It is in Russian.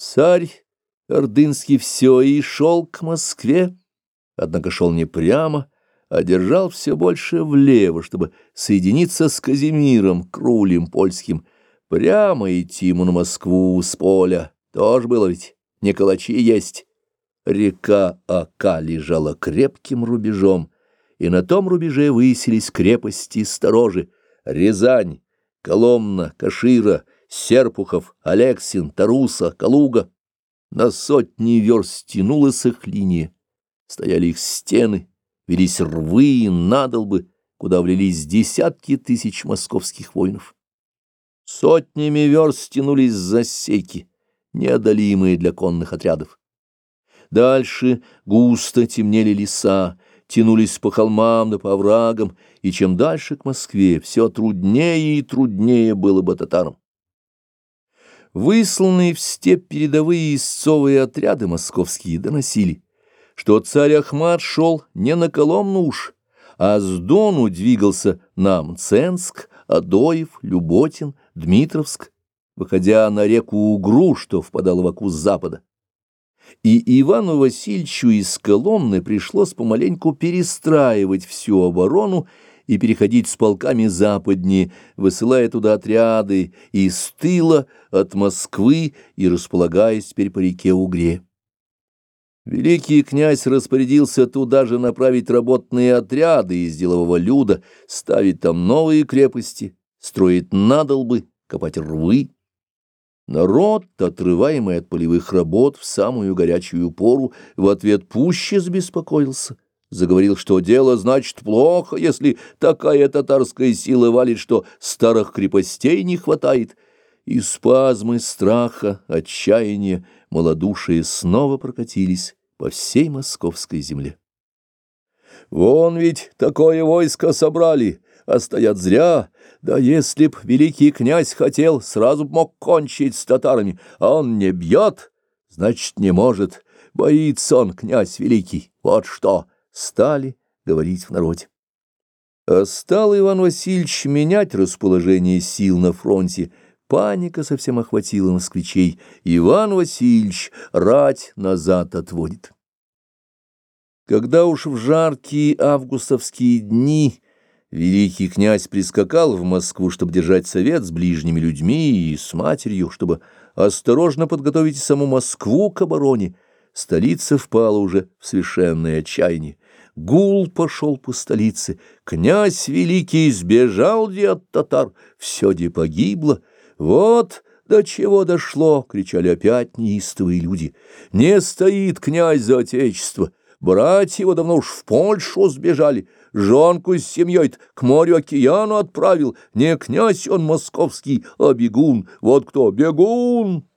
Царь Ордынский все и шел к Москве, однако шел не прямо, а держал все больше влево, чтобы соединиться с Казимиром, Крулем польским. Прямо идти ему на Москву с поля, тоже было ведь, не калачи есть. Река Ака лежала крепким рубежом, и на том рубеже высились крепости сторожи — Рязань, Коломна, Кашира, Серпухов, Алексин, Таруса, Калуга. На сотни верст тянулась их линия. Стояли их стены, велись рвы и надолбы, куда влились десятки тысяч московских воинов. Сотнями верст тянулись засеки, неодолимые для конных отрядов. Дальше густо темнели леса, тянулись по холмам да по оврагам, и чем дальше к Москве, все труднее и труднее было бы татарам. Высланные в степь передовые истцовые отряды московские доносили, что царь Ахмат шел не на Коломну уж, а с Дону двигался на Мценск, Адоев, Люботин, Дмитровск, выходя на реку Угру, что впадала в Аку с запада. И Ивану Васильевичу из Коломны пришлось помаленьку перестраивать всю оборону и переходить с полками западнее, высылая туда отряды из тыла, от Москвы и располагаясь теперь по реке Угре. Великий князь распорядился туда же направить работные отряды из делового люда, ставить там новые крепости, строить надолбы, копать рвы. Народ, отрываемый от полевых работ в самую горячую пору, в ответ пуще забеспокоился. Заговорил, что дело значит плохо, если такая татарская сила валит, что старых крепостей не хватает. И спазмы страха, отчаяния, малодушия снова прокатились по всей московской земле. «Вон ведь такое войско собрали!» а стоят зря. Да если б великий князь хотел, сразу б мог кончить с татарами, а он не бьет, значит, не может. Боится он, князь великий, вот что, стали говорить в народе. А стал Иван Васильевич менять расположение сил на фронте, Паника совсем охватила москвичей. Иван Васильевич рать назад отводит. Когда уж в жаркие августовские дни Великий князь прискакал в Москву, чтобы держать совет с ближними людьми и с матерью, чтобы осторожно подготовить саму Москву к обороне. Столица впала уже в совершенное отчаяние. Гул пошел по столице. Князь Великий сбежал где от татар, все где погибло. Вот до чего дошло, кричали опять неистовые люди. Не стоит князь за отечество. Братья его давно уж в Польшу сбежали, жонку с семьей к морю-океану отправил. Не князь он московский, а бегун. Вот кто бегун!»